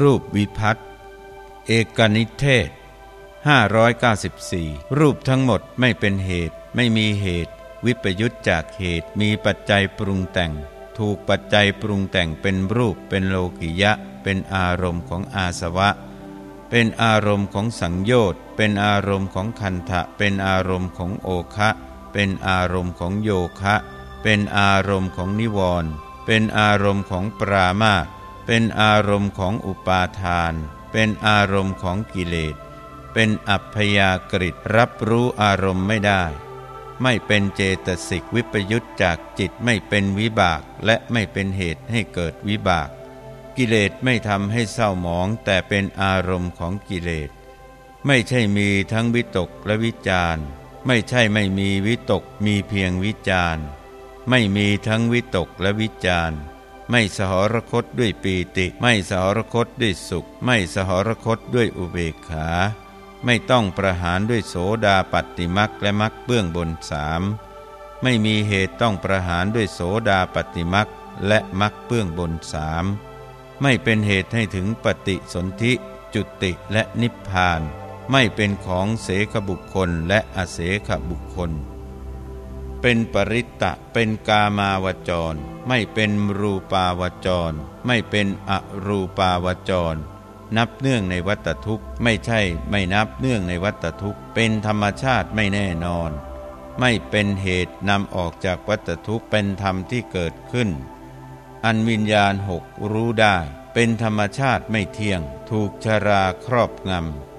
รูปวิพัตเอกนิเทศ 594 รูปทั้งหมดไม่เป็นเหตุ ไม่มีเหตุ วิปยุตจากเหตุมีปัจจัยปรุงแต่ง ถูกปัจจัยปรุงแต่งเป็นรูปเป็นโลกิยะ เป็นอารมณ์ของอาสวะ เป็นอารมณ์ของสังโยชน์เป็นอารมณ์ของคันทะเป็นอารมณ์ของโอคะ เป็นอารมณ์ของโยคะ เป็นอารมณ์ของนิวรณ์เป็นอารมณ์ของปรามาส เป็นอารมณ์ของอุปาทาน เป็นอารมณ์ของกิเลส เป็นอัพยากฤิรับรู้อารมณ์ไม่ได้ ไม่เป็นเจตสิกวิปยุตจากจิตไม่เป็นวิบากและไม่เป็นเหตุให้เกิดวิบาก กิเลสไม่ทำให้เศร้าหมองแต่เป็นอารมณ์ของกิเลส ไม่ใช่มีทั้งวิตกและวิจารไม่ใช่ไม่มีวิตกมีเพียงวิจารไม่มีทั้งวิตกและวิจาร ไม่สหรคตด้วยปีติ ไม่สหรคตด้วยสุข ไม่สหรคตด้วยอุเบกขา ไม่ต้องประหารด้วยโสดาปัตติมักและมักเบื้องบนสามไม่มีเหตุต้องประหารด้วยโสดาปัตติมักและมักเบื้องบนสามไม่เป็นเหตุให้ถึงปฏิสนธิจุติและนิพพาน ไม่เป็นของเสขบุคคลและอเสขบุคคล เป็นปริตตะเป็นกามาวจร ไม่เป็นรูปาวจร ไม่เป็นอรูปาวจร นับเนื่องในวัตทุกข์ไม่ใช่ไม่นับเนื่องในวัตทุกข์เป็นธรรมชาติไม่แน่นอน ไม่เป็นเหตุนำออกจากวัตทุกข์เป็นธรรมที่เกิดขึ้น อันวิญญาณหกรู้ได้ เป็นธรรมชาติไม่เที่ยง ถูกชราครอบง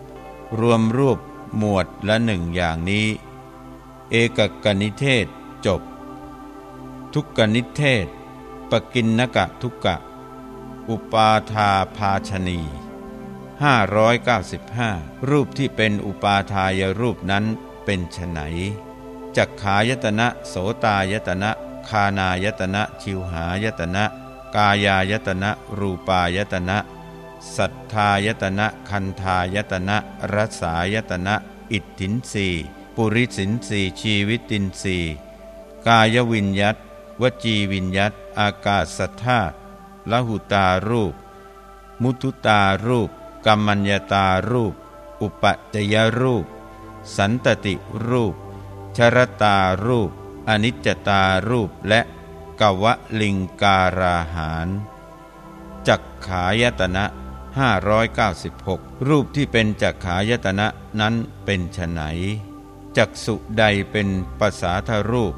ำรวมรูปหมวดละหนึ่งอย่างนี้ เอกกนิเทศจบ ทุกกนิเทศ ปกินนกะทุกกะ อุปาทาภาชนี595 รูปที่เป็นอุปาทายรูปนั้นเป็นไฉนจักขายตนะโสตายตนะ คานายตนะ ชิวหายตนะ กายายตนะ รูปายตนะ สัทธายตนะ คันธายตนะรัสายตนะ อิทธินสี ปุริสินสีชีวิตินสีกายวิญยัตวจีวิญยัตอากาศสัทธาละหุตารูป มุทุตารูปกัมมัญญตารูป อุปจยรูป สันตติรูป ชรตารูป อนิจจตารูปและกวะลิงการาหารจักขายตนะ596 รูปที่เป็นจักขายตนะนั้นเป็นไฉน จักสุใดเป็นภาษาทรูป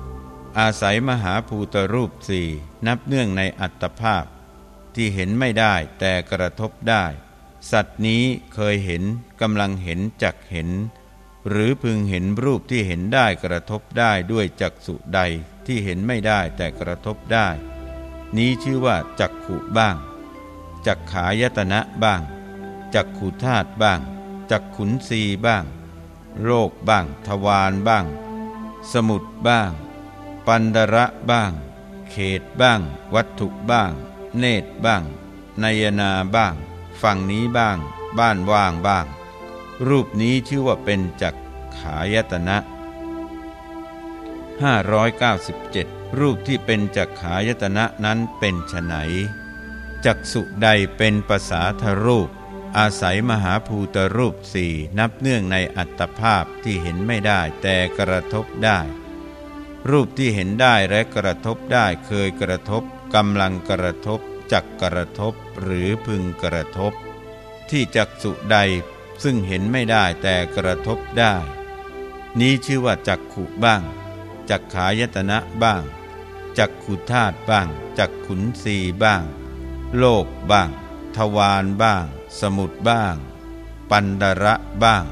อาศัยมหาภูตรูปสี่นับเนื่องในอัตภาพ ที่เห็นไม่ได้แต่กระทบได้ สัตว์นี้เคยเห็นกำลังเห็นจักเห็น หรือพึงเห็นรูปที่เห็นได้กระทบได้ด้วยจักสุใดที่เห็นไม่ได้แต่กระทบได้ นี้ชื่อว่าจักขุบ้างจักขายตนะบ้างจักขุธาตุบ้างจักขุนสีบ้าง โรคบ้างทวารบ้าง สมุดบ้าง ปันดระบ้าง เขตบ้าง วัตถุบ้าง เนตรบ้างนายนาบ้าง ฝั่งนี้บ้าง บ้านว่างบ้าง รูปนี้ชื่อว่าเป็นจักขายตนะ 597 รูปที่เป็นจักขายตนะนั้นเป็นไฉนจักสุใดเป็นภาษาทรูป อาศัยมหาภูตรูปสี่นับเนื่องในอัตภาพที่เห็นไม่ได้แต่กระทบได้ รูปที่เห็นได้และกระทบได้เคยกระทบกำลังกระทบจักกระทบหรือพึงกระทบ ที่จักสุใดซึ่งเห็นไม่ได้แต่กระทบได้ นี้ชื่อว่าจักขุบ้าง จักขายตนะบ้าง จักขุธาตุบ้าง จักขุนสีบ้าง โลกบ้าง ทวารบ้าง สมุดบ้าง ปันดระบ้าง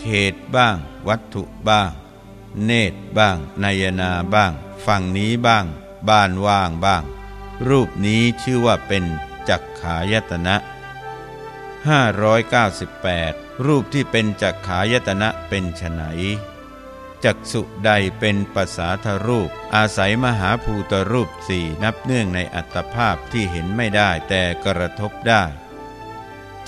เขตบ้าง วัตถุบ้าง เนตรบ้างนายนาบ้าง ฝั่งนี้บ้าง บ้านว่างบ้าง รูปนี้ชื่อว่าเป็นจักขายตนะ 598 รูปที่เป็นจักขายตนะเป็นไฉน จักสุใดเป็นภาษาทรูป อาศัยมหาภูตรูปสี่นับเนื่องในอัตภาพที่เห็นไม่ได้แต่กระทบได้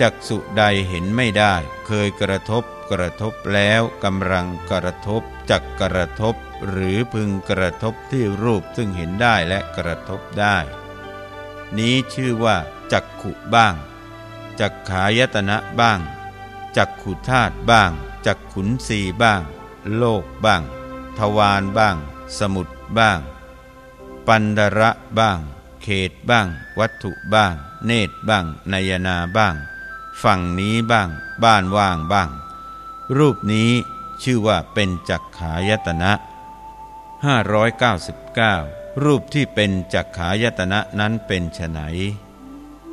จักสุใดเห็นไม่ได้ เคยกระทบกระทบแล้วกำลังกระทบจักกระทบ หรือพึงกระทบที่รูปซึ่งเห็นได้และกระทบได้ นี้ชื่อว่าจักขุบ้าง จักขายตนะบ้าง จักขุธาตุบ้าง จักขุนสีบ้าง โลกบ้าง ทวารบ้าง สมุดบ้าง ปันดระบ้าง เขตบ้าง วัตถุบ้าง เนตรบ้างนายนาบ้าง ฝั่งนี้บ้าง บ้านว่างบ้าง รูปนี้ชื่อว่าเป็นจักขายตนะ 599 รูปที่เป็นจักขายตนะนั้นเป็นไฉน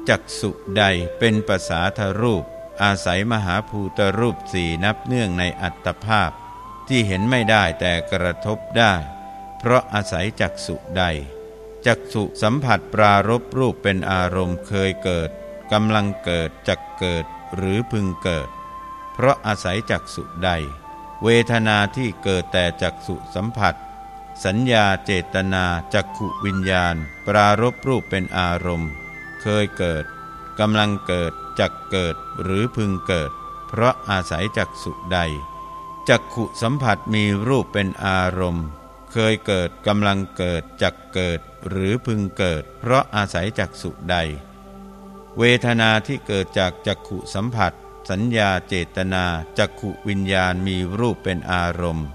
จักสุใดเป็นภาษาทรูป อาศัยมหาภูตรูปสี่นับเนื่องในอัตภาพ ที่เห็นไม่ได้แต่กระทบได้ เพราะอาศัยจักสุใด จักสุสัมผัสปรารบรูปเป็นอารมณ์เคยเกิดกำลังเกิดจักเกิดหรือพึงเกิด เพราะอาศัยจักสุใด เวทนาที่เกิดแต่จักสุสัมผัส สัญญาเจตนาจักขุวิญญาณ ปรารบรูปเป็นอารมณ์ เคยเกิดกำลังเกิดจักเกิดหรือพึงเกิด เพราะอาศัยจักสุใด จักขุสัมผัสมีรูปเป็นอารมณ์ เคยเกิดกำลังเกิดจักเกิดหรือพึงเกิด เพราะอาศัยจักสุใด เวทนาที่เกิดจากจักขุสัมผัส สัญญาเจตนาจักขุวิญญาณมีรูปเป็นอารมณ์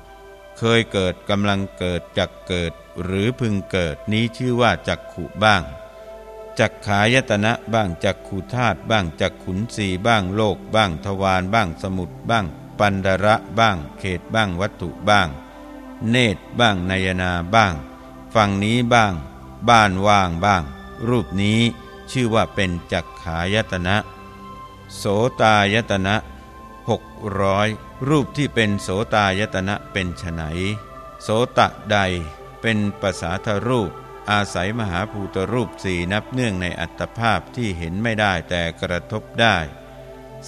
เคยเกิดกำลังเกิดจักเกิด หรือพึงเกิดนี้ชื่อว่าจักขุบ้างจักขายตนะบ้างจักขุธาตุบ้างจักขุนสีบ้างโลกบ้างทวารบ้างสมุดบ้าง ปันดระบ้าง เขตบ้างวัตถุบ้าง เนตรบ้างนายนาบ้าง ฝั่งนี้บ้าง บ้านว่างบ้าง รูปนี้ชื่อว่าเป็นจักขายตนะ โสตายตนะหกร้อยรูปที่เป็นโสตายตนะเป็นไฉนโสตะใดเป็นภาษาทรูป อาศัยมหาภูตรูปสี่นับเนื่องในอัตภาพที่เห็นไม่ได้แต่กระทบได้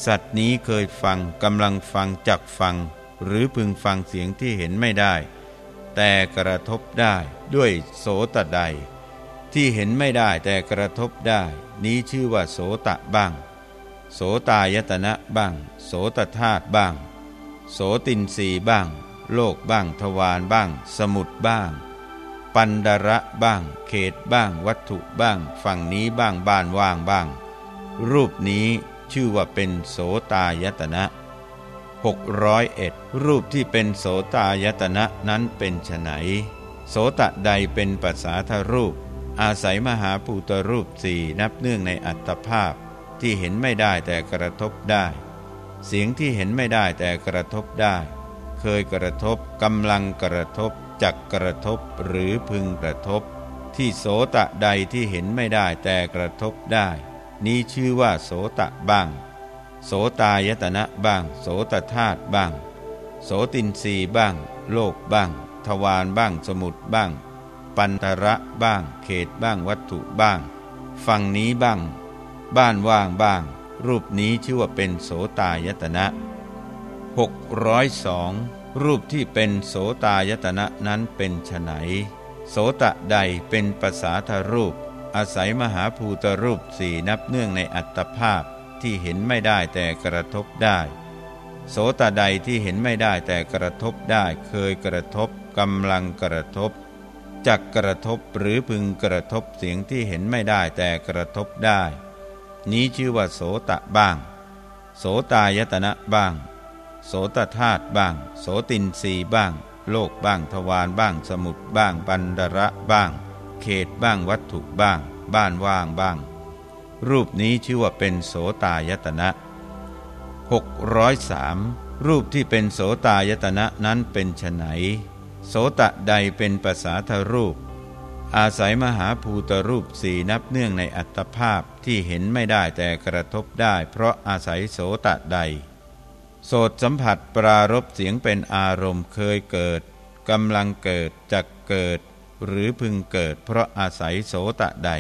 สัตว์นี้เคยฟังกำลังฟังจักฟัง หรือพึงฟังเสียงที่เห็นไม่ได้ แต่กระทบได้ด้วยโสตใด ที่เห็นไม่ได้แต่กระทบได้ นี้ชื่อว่าโสตะบ้าง โสตายตนะบ้าง โสตธาตุบ้าง โสตินสีบ้าง โลกบ้างทวารบ้าง สมุดบ้าง ปันดระบ้าง เขตบ้าง วัตถุบ้าง ฝั่งนี้บ้างบ้านว่างบ้าง รูปนี้ ชื่อว่าเป็นโสตายตนะ601 รูปที่เป็นโสตายตนะนั้นเป็นไฉนโสตะใดเป็นภาษาทรูป อาศัยมหาภูตรูปสี่นับเนื่องในอัตภาพ ที่เห็นไม่ได้แต่กระทบได้ เสียงที่เห็นไม่ได้แต่กระทบได้ เคยกระทบกำลังกระทบจักกระทบหรือพึงกระทบ ที่โสตะใดที่เห็นไม่ได้แต่กระทบได้ นี้ชื่อว่าโสตะบ้าง โสตายตนะบ้าง โสตธาตุบ้าง โสตินรีบ้าง โลกบ้าง ทวารบ้างสมุดบ้าง ปันตระบ้าง เขตบ้างวัตถุบ้าง ฝั่งนี้บ้าง บ้านว่างบ้าง รูปนี้ชื่อว่าเป็นโสตายตนะ602 รูปที่เป็นโสตายตนะนั้นเป็นไฉนโสตะใดเป็นภาษาทรูป อาศัยมหาภูตรูปสี่นับเนื่องในอัตภาพที่เห็นไม่ได้แต่กระทบได้ โสตใดที่เห็นไม่ได้แต่กระทบได้ เคยกระทบกำลังกระทบจักกระทบหรือพึงกระทบเสียงที่เห็นไม่ได้แต่กระทบได้ นี้ชื่อว่าโสตะบ้าง โสตายตนะบ้าง โสตธาตุบ้าง โสตินรีบ้าง โลกบ้างทวารบ้าง สมุดบ้าง ปันดระบ้าง เขตบ้างวัตถุบ้าง บ้านว่างบ้าง รูปนี้ชื่อว่าเป็นโสตายตนะ 603 รูปที่เป็นโสตายตนะนั้นเป็นไฉนโสตะใดเป็นภาษาทรูป อาศัยมหาภูตรูปสี่นับเนื่องในอัตภาพที่เห็นไม่ได้แต่กระทบได้ เพราะอาศัยโสตะใด โสตสัมผัสปรารบเสียงเป็นอารมณ์เคยเกิดกำลังเกิดจะเกิด หรือพึงเกิดเพราะอาศัยโสตะใด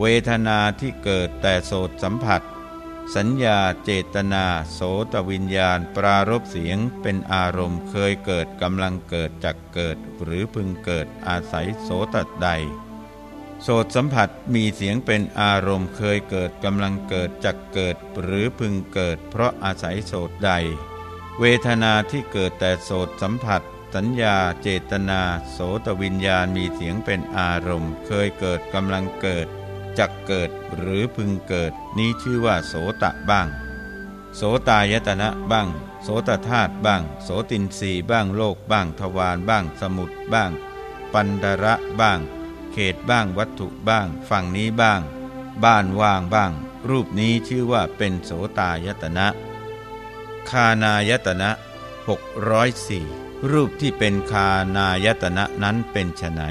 เวทนาที่เกิดแต่โสตสัมผัส สัญญาเจตนาโสตวิญญาณปรารบเสียงเป็นอารมณ์เคยเกิดกำลังเกิดจักเกิด หรือพึงเกิดอาศัยโสตใด โสตสัมผัสมีเสียงเป็นอารมณ์เคยเกิดกำลังเกิดจักเกิด หรือพึงเกิด เพราะอาศัยโสตใด เวทนาที่เกิดแต่โสตสัมผัส สัญญา เจตนา โสตวิญญาณมีเสียงเป็นอารมณ์ เคยเกิดกำลังเกิดจักเกิดหรือพึงเกิด นี้ชื่อว่า โสตะบ้าง โสตายตนะบ้าง โสตธาตุบ้าง โสตินรีบ้างโลกบ้างทวารบ้าง สมุดบ้าง ปันดระบ้าง เขตบ้างวัตถุบ้าง ฝั่งนี้บ้าง บ้านว่างบ้าง รูปนี้ชื่อว่าเป็นโสตายตนะ คานายตนะ604 รูปที่เป็นคานายตนะนั้นเป็นไฉน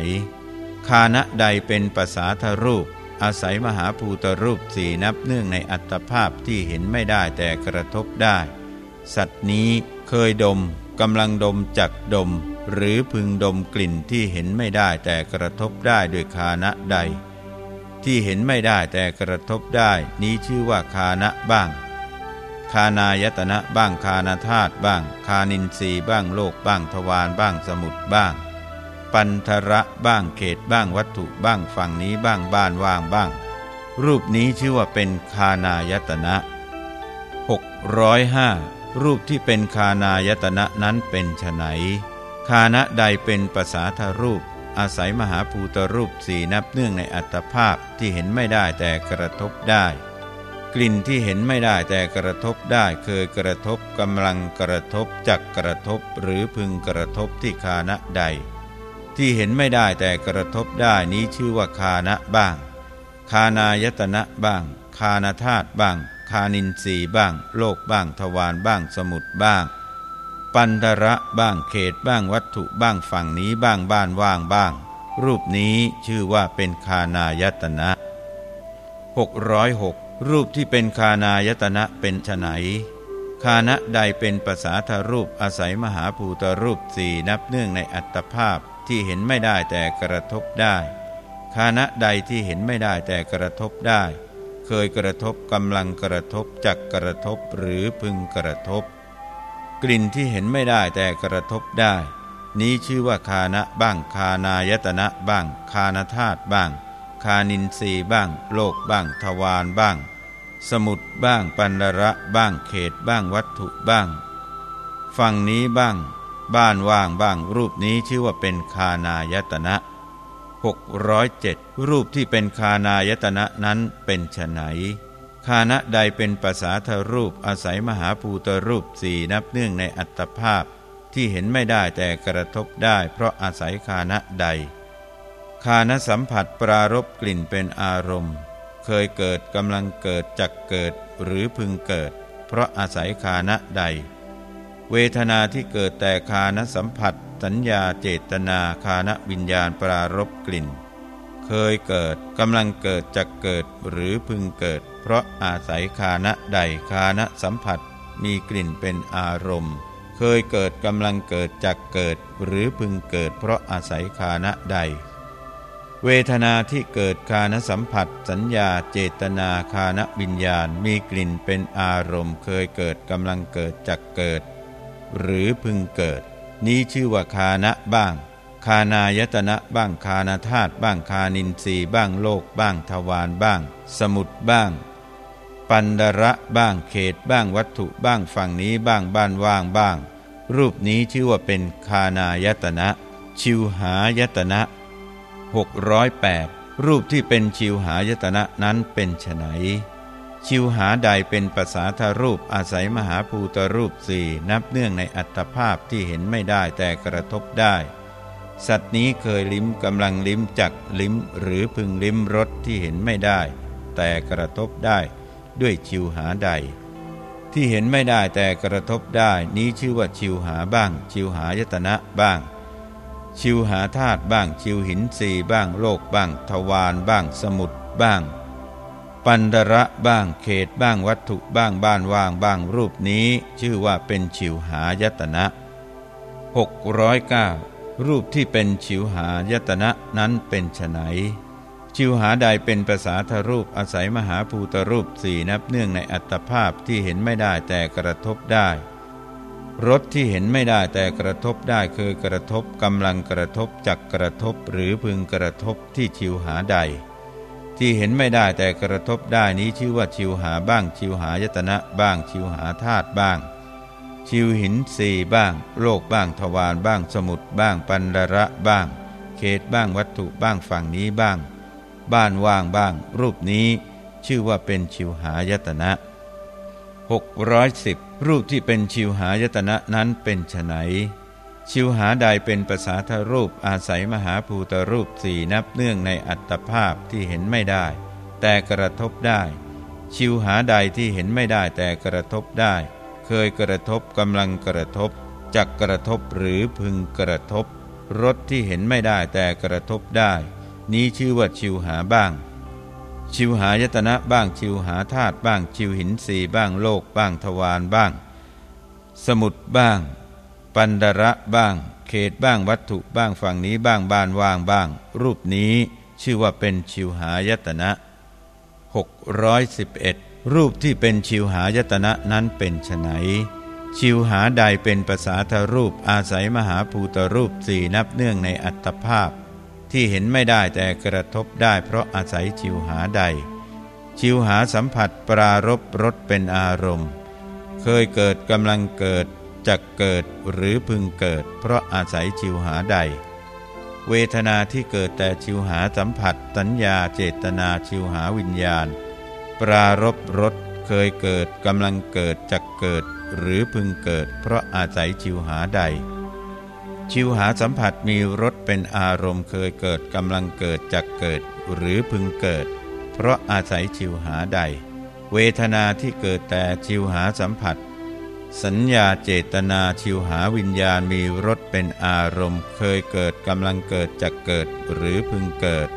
คานะใดเป็นภาษาทรูป อาศัยมหาภูตรูปสี่นับเนื่องในอัตภาพที่เห็นไม่ได้แต่กระทบได้ สัตว์นี้เคยดมกำลังดมจักดม หรือพึงดมกลิ่นที่เห็นไม่ได้แต่กระทบได้ด้วยคานะใด ที่เห็นไม่ได้แต่กระทบได้ นี้ชื่อว่าคานะบ้าง คานายตนะบ้างคานาธาตุบ้าง คานินทรีบ้างโลกบ้างทวารบ้างสมุดบ้าง ปันธระบ้างเขตบ้างวัตถุบ้างฝั่งนี้บ้างบ้านว่างบ้าง รูปนี้ชื่อว่าเป็นคานายตนะ605รูปที่เป็นคานายตนะนั้นเป็นไฉนคานะใดเป็นภาษาทรูป อาศัยมหาภูตรูปสี่นับเนื่องในอัตภาพที่เห็นไม่ได้แต่กระทบได้ กลิ่นที่เห็นไม่ได้แต่กระทบได้เคยกระทบกำลังกระทบจักกระทบหรือพึงกระทบที่คานะใด ที่เห็นไม่ได้แต่กระทบได้นี้ชื่อว่าคานะบ้าง คานายตนะบ้าง คานาธาตุบ้าง คานินทีบ้าง โลกบ้างทวารบ้างสมุดบ้าง ปันธระบ้างเขตบ้างวัตถุบ้างฝั่งนี้บ้างบ้านว่างบ้าง รูปนี้ชื่อว่าเป็นคานายตนะ606 รูปที่เป็นคานายตนะเป็นไนคานะใดเป็นภาษาทรูปอาศัยมหาภูตรูปสี่นับเนื่องในอัตภาพที่เห็นไม่ได้แต่กระทบได้คานะใดที่เห็นไม่ได้แต่กระทบได้ เคยกระทบกำลังกระทบจักกระทบหรือพึงกระทบ กลิ่นที่เห็นไม่ได้แต่กระทบได้ นี้ชื่อว่าคานะบ้างคานายตนะบ้าง คานธาตุบ้าง คานินทรีบ้าง โลกบ้างทวารบ้าง สมุดบ้างปันระบ้างเขตบ้างวัตถุบ้าง ฝั่งนี้บ้าง บ้านว่างบ้างรูปนี้ชื่อว่าเป็นคานายตนะ607 รูปที่เป็นคานายตนะนั้นเป็นไฉนคานะใดเป็นภาษาทรูปอาศัยมหาภูตรูปสี่นับเนื่องในอัตภาพที่เห็นไม่ได้แต่กระทบได้ เพราะอาศัยคานะใด คานะสัมผัสปรารบกลิ่นเป็นอารมณ์ เคยเกิดกำลังเกิดจักเกิดหรือพึงเกิด เพราะอาศัยคานะใด เวทนาที่เกิดแต่คานสัมผัส สัญญาเจตนาคานวิญญาณปรารบกลิ่น เคยเกิดกำลังเกิดจักเกิดหรือพึงเกิด เพราะอาศัยคานะใดคานะสัมผัสมีกลิ่นเป็นอารมณ์ เคยเกิดกำลังเกิดจักเกิด หรือพึงเกิด เพราะอาศัยคานะใด เวทนาที่เกิดคานสัมผัส สัญญาเจตนาคานวิญญาณมีกลิ่นเป็นอารมณ์เคยเกิดกำลังเกิดจักเกิด หรือพึงเกิด นี้ชื่อว่าคานะบ้าง คานายตนะบ้างคานาธาตุบ้างคานินทรีบ้างโลกบ้างทวารบ้าง สมุดบ้าง ปันดระบ้างเขตบ้างวัตถุบ้างฝั่งนี้บ้างบ้านว่างบ้าง รูปนี้ชื่อว่าเป็นคานายตนะ ชิวหายตนะ 608 รูปที่เป็นชิวหายตนะนั้นเป็นไฉนชิวหาใดเป็นภาษาทรูปอาศัยมหาภูตรูปสี่นับเนื่องในอัตภาพที่เห็นไม่ได้แต่กระทบได้ สัตว์นี้เคยลิ้มกำลังลิ้มจักลิ้ม หรือพึงลิ้มรสที่เห็นไม่ได้ แต่กระทบได้ด้วยชิวหาใด ที่เห็นไม่ได้แต่กระทบได้ นี้ชื่อว่าชิวหาบ้าง ชิวหายตนะบ้าง ชิวหาธาตุบ้างชิวหินสีบ้างโลกบ้างทวารบ้างสมุดบ้าง ปันดระบ้างเขตบ้างวัตถุบ้างบ้านว่างบ้างรูปนี้ ชื่อว่าเป็นชิวหายตนะ 609 รูปที่เป็นชิวหายตนะนั้นเป็นไฉนชิวหาใดเป็นภาษาทรูปอาศัยมหาภูตรูปสี่นับเนื่องในอัตภาพที่เห็นไม่ได้แต่กระทบได้ รสที่เห็นไม่ได้แต่กระทบได้คือกระทบกำลังกระทบจักกระทบหรือพึงกระทบที่ชิวหาใด ที่เห็นไม่ได้แต่กระทบได้นี้ชื่อว่าชิวหาบ้างชิวหายตนะบ้างชิวหาธาตุบ้าง ชิวหินสีบ้าง โลกบ้างทวารบ้างสมุดบ้างปันดระบ้าง เขตบ้างวัตถุบ้างฝั่งนี้บ้าง บ้านว่างบ้าง รูปนี้ ชื่อว่าเป็นชิวหายตนะ610รูปที่เป็นชิวหายตนะนั้นเป็นไฉนชิวหาใดเป็นภาษาทรูปอาศัยมหาภูตรูปสี่นับเนื่องในอัตภาพที่เห็นไม่ได้ แต่กระทบได้ ชิวหาใดที่เห็นไม่ได้แต่กระทบได้ เคยกระทบกำลังกระทบจักกระทบหรือพึงกระทบรสที่เห็นไม่ได้แต่กระทบได้ นี้ชื่อว่าชิวหาบ้าง ชิวหายตนะบ้างชิวหาธาตุบ้างชิวหินสีบ้างโลกบ้างทวารบ้าง สมุดบ้าง ปันดระบ้าง เขตบ้างวัตถุบ้างฝั่งนี้บ้างบ้านว่างบ้าง รูปนี้ชื่อว่าเป็นชิวหายตนะ 611 รูปที่เป็นชิวหายตนะนั้นเป็นไฉนชิวหาใดเป็นภาษาทรูปอาศัยมหาภูตรูปสี่นับเนื่องในอัตภาพ ที่เห็นไม่ได้แต่กระทบได้เพราะอาศัยชิวหาใด ชิวหาสัมผัสปรารบรสเป็นอารมณ์ เคยเกิดกำลังเกิดจะเกิดหรือพึงเกิด เพราะอาศัยชิวหาใด เวทนาที่เกิดแต่ชิวหาสัมผัสสัญญาเจตนาชิวหาวิญญาณ ปรารบรสเคยเกิดกำลังเกิดจะเกิด หรือพึงเกิด เพราะอาศัยชิวหาใด ชิวหาสัมผัสมีรสเป็นอารมณ์เคยเกิดกำลังเกิดจะเกิดหรือพึงเกิด เพราะอาศัยชิวหาใด เวทนาที่เกิดแต่ชิวหาสัมผัส สัญญาเจตนาชิวหาวิญญาณมีรสเป็นอารมณ์เคยเกิดกำลังเกิดจะเกิดหรือพึงเกิด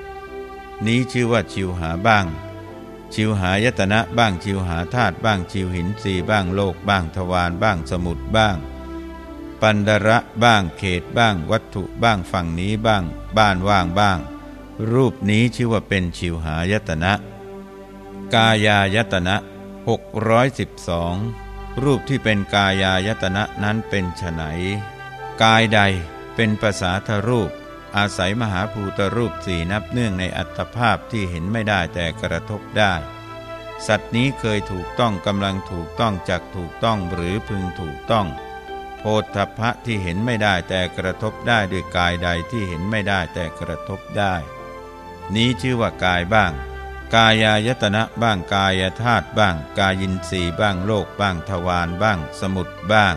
นี้ชื่อว่าชิวหาบ้าง ชิวหายตนะบ้างชิวหาธาตุบ้างชิวหินสีบ้างโลกบ้างทวารบ้างสมุดบ้าง ปันดระบ้างเขตบ้างวัตถุบ้างฝั่งนี้บ้าง บ้านว่างบ้าง รูปนี้ชื่อว่าเป็นชิวหายตนะ กายายตนะ612 รูปที่เป็นกายายตนะนั้นเป็นไฉนกายใดเป็นภาษาทรูป อาศัยมหาภูตรูปสี่นับเนื่องในอัตภาพที่เห็นไม่ได้แต่กระทบได้ สัตว์นี้เคยถูกต้องกำลังถูกต้องจักถูกต้องหรือพึงถูกต้อง โพธพะที่เห็นไม่ได้แต่กระทบได้ด้วยกายใดที่เห็นไม่ได้แต่กระทบได้ นี้ชื่อว่ากายบ้าง กายายตนะบ้างกายธาตุบ้าง กายินสีบ้างโลกบ้างทวารบ้าง สมุดบ้าง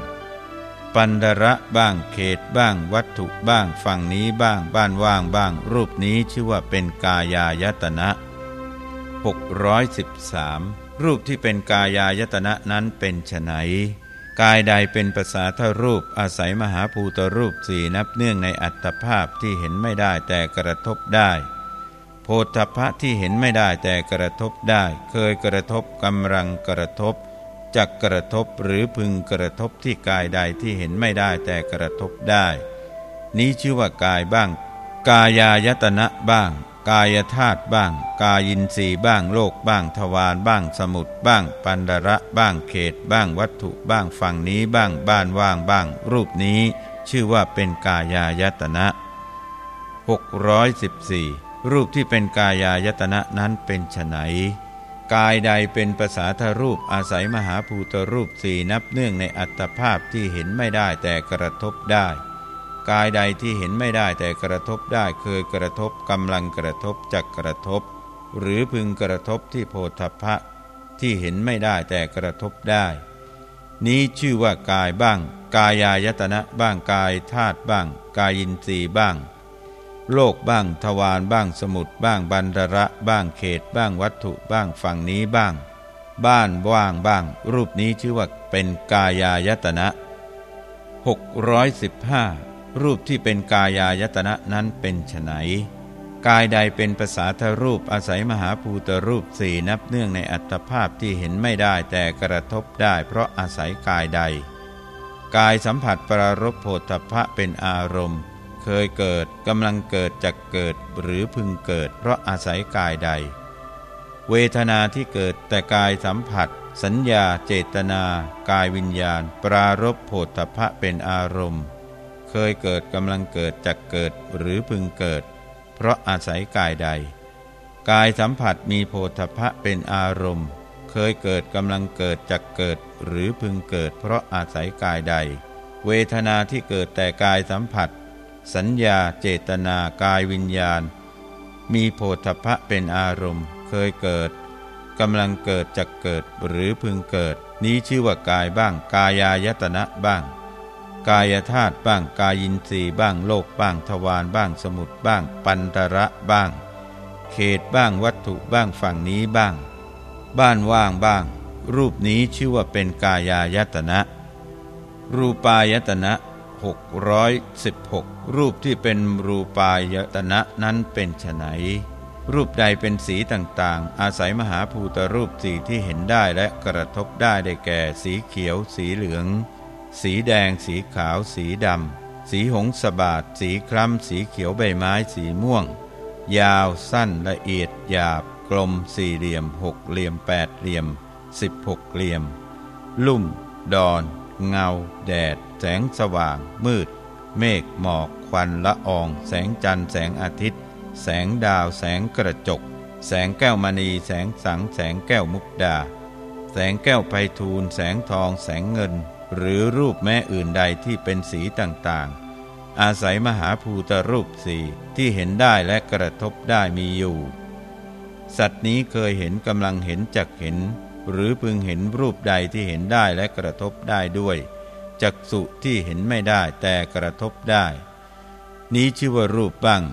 ปันดระบ้างเขตบ้าง วัตถุบ้าง ฝั่งนี้บ้างบ้านว่างบ้าง รูปนี้ชื่อว่าเป็นกายายตนะ613 รูปที่เป็นกายายตนะนั้นเป็นไฉน กายใดเป็นภาษาทรูปอาศัยมหาภูตรูปสี่นับเนื่องในอัตภาพที่เห็นไม่ได้แต่กระทบได้ โพธพะที่เห็นไม่ได้แต่กระทบได้ เคยกระทบกำลังกระทบจักกระทบหรือพึงกระทบที่กายใดที่เห็นไม่ได้แต่กระทบได้ นี้ชื่อว่ากายบ้าง กายายตนะบ้าง กายธาตุบ้าง กายินทรีบ้างโลกบ้างทวารบ้างสมุดบ้าง ปันดระบ้างเขตบ้างวัตถุบ้างฝั่งนี้บ้างบ้านว่างบ้าง รูปนี้ ชื่อว่าเป็นกายายตนะ 614 รูปที่เป็นกายายตนะนั้นเป็นไฉนกายใดเป็นภาษาทรูปอาศัยมหาภูตรูปสี่นับเนื่องในอัตภาพที่เห็นไม่ได้แต่กระทบได้ กายใดที่เห็นไม่ได้แต่กระทบได้เคยกระทบกำลังกระทบจักกระทบ หรือพึงกระทบที่โพธพะที่เห็นไม่ได้แต่กระทบได้ นี้ชื่อว่ากายบ้าง กายายตนะบ้างกายธาตุบ้าง กายินทรีย์บ้าง โลกบ้างทวารบ้างสมุดบ้างบันดระบ้างเขตบ้างวัตถุบ้างฝั่งนี้บ้าง บ้านว่างบ้าง รูปนี้ชื่อว่าเป็นกายายตนะ615 รูปที่เป็นกายายตนะนั้นเป็นไฉนกายใดเป็นภาษาทรูปอาศัยมหาภูตรูปสี่นับเนื่องในอัตภาพที่เห็นไม่ได้แต่กระทบได้เพราะอาศัยกายใด กายสัมผัสปรารบโพธพะเป็นอารมณ์ เคยเกิดกำลังเกิดจะเกิดหรือพึงเกิดเพราะอาศัยกายใด เวทนาที่เกิดแต่กายสัมผัส สัญญาเจตนา กายวิญญาณ ปรารบโผฏฐะเป็นอารมณ์ เคยเกิดกำลังเกิดจะเกิดหรือพึงเกิด เพราะอาศัยกายใด กายสัมผัสมีโผฏฐะเป็นอารมณ์ เคยเกิดกำลังเกิดจะเกิดหรือพึงเกิด เพราะอาศัยกายใด เวทนาที่เกิดแต่กายสัมผัส สัญญาเจตนากายวิญญาณ มีโพธพะเป็นอารมณ์ เคยเกิดกำลังเกิดจะเกิดหรือพึงเกิด นี้ชื่อว่ากายบ้างกายายตนะบ้าง กายธาตุบ้างกายินทรีย์บ้างโลกบ้างทวารบ้างสมุดบ้าง ปันตระบ้าง เขตบ้างวัตถุบ้างฝั่งนี้บ้าง บ้านว่างบ้าง รูปนี้ชื่อว่าเป็นกายายตนะ รูปายตนะ616 รูปที่เป็นรูปายตนะนั้นเป็นไฉนรูปใดเป็นสีต่างๆ อาศัยมหาภูตรูปสีที่เห็นได้และกระทบได้ได้แก่สีเขียว สีเหลือง สีแดง สีขาว สีดำ สีหงสบาดสีคล้ำ สีเขียวใบไม้ สีม่วง ยาว สั้น ละเอียด หยาบ กลม สี่เหลี่ยม หกเหลี่ยม แปดเหลี่ยม สิบหกเหลี่ยม ลุ่ม ดอน เงา แดด แสงสว่าง มืด เมฆ หมอก ควันละออง แสงจันทร์ แสงอาทิตย์ แสงดาว แสงกระจก แสงแก้วมณี แสงสัง แสงแก้วมุกดา แสงแก้วไพทูลแสงทอง แสงเงิน หรือรูปแม้อื่นใดที่เป็นสีต่างๆ อาศัยมหาภูตรูปสี่ที่เห็นได้และกระทบได้มีอยู่ สัตว์นี้เคยเห็นกำลังเห็นจักเห็น หรือพึงเห็นรูปใดที่เห็นได้และกระทบได้ด้วย จักสุที่เห็นไม่ได้แต่กระทบได้ นี้ชื่อว่ารูปบ้าง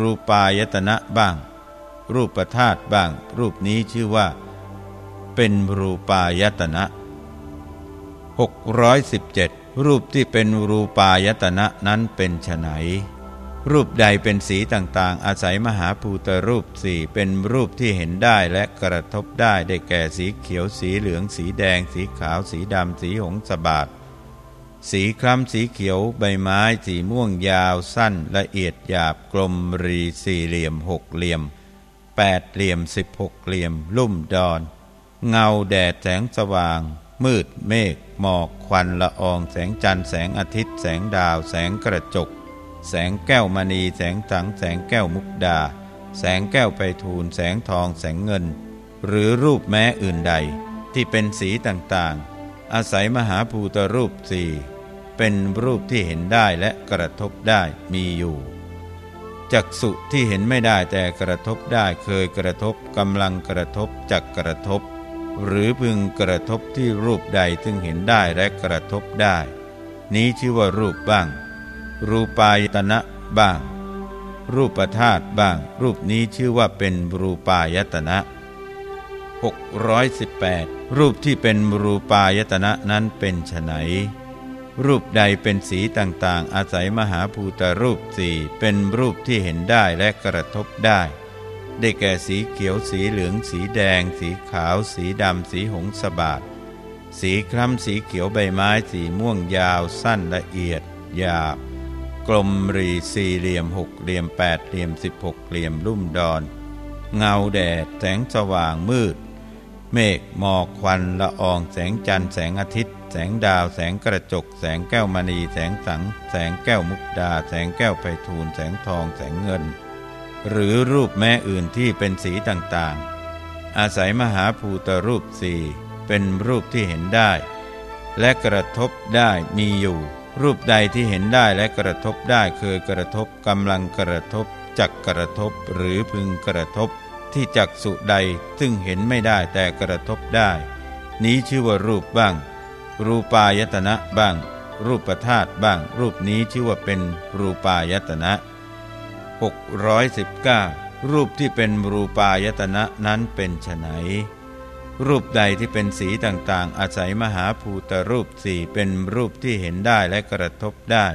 รูปายตนะบ้าง รูปธาตบ้าง รูปนี้ชื่อว่า เป็นรูปายตนะ 617 รูปที่เป็นรูปายตนะนั้นเป็นไฉนรูปใดเป็นสีต่างๆ อาศัยมหาภูตรูปสี่เป็นรูปที่เห็นได้และกระทบได้ได้แก่สีเขียวสีเหลืองสีแดง สีขาวสีดำสีหงสบาดสีคล้ำสีเขียวใบไม้ สีม่วงยาวสั้นละเอียดหยาบกลมรีสี่เหลี่ยมหกเหลี่ยมแปดเหลี่ยมสิบหกเหลี่ยม ลุ่มดอน เงาแดดแสงสว่าง มืดเมฆ หมอกควันละอองแสงจันทร์แสงอาทิตย์แสงดาว แสงกระจก แสงแก้วมณีแสงสังแสงแก้วมุกดา แสงแก้วไปทูลแสงทองแสงเงิน หรือรูปแม้อื่นใด ที่เป็นสีต่างๆ อาศัยมหาภูตรูปสี่เป็นรูปที่เห็นได้และกระทบได้มีอยู่จักสุที่เห็นไม่ได้แต่กระทบได้เคยกระทบกำลังกระทบจักกระทบ หรือพึงกระทบที่รูปใดซึ่งเห็นได้และกระทบได้ นี้ชื่อว่ารูปบ้าง รูปายตนะบ้าง รูปธาตุบ้าง รูปนี้ชื่อว่าเป็นรูปายตนะ618 รูปที่เป็นรูปายตนะนั้นเป็นไฉนรูปใดเป็นสีต่างๆ อาศัยมหาภูตรูปสี่เป็นรูปที่เห็นได้และกระทบได้ ได้แก่สีเขียวสีเหลือง สีแดง สีขาว สีดำ สีหงสบาดสีคล้ำสีเขียวใบไม้ สีม่วงยาว สั้นละเอียดหยาบกลมรีสี่เหลี่ยมหกเหลี่ยมแปดเหลี่ยมสิบหกเหลี่ยมลุ่มดอน เงาแดด แสงสว่างมืด เมฆหมอกควันละอองแสงจันทร์แสงอาทิตย์ แสงดาว แสงกระจก แสงแก้วมณี แสงสัง แสงแก้วมุกดา แสงแก้วไพทูลแสงทองแสงเงิน หรือรูปแม่อื่นที่เป็นสีต่างๆ อาศัยมหาภูตรูปสี่เป็นรูปที่เห็นได้ และกระทบได้มีอยู่ รูปใดที่เห็นได้และกระทบได้เคยกระทบกำลังกระทบจักกระทบหรือพึงกระทบ ที่จักสุใดซึ่งเห็นไม่ได้แต่กระทบได้ นี้ชื่อว่ารูปบ้าง รูปายตนะบ้าง รูปธาตุบ้าง รูปนี้ชื่อว่าเป็นรูปายตนะ 619 รูปที่เป็นรูปายตนะนั้นเป็นไฉนรูปใดที่เป็นสีต่างๆ อาศัยมหาภูตรูปสี่เป็นรูปที่เห็นได้และกระทบได้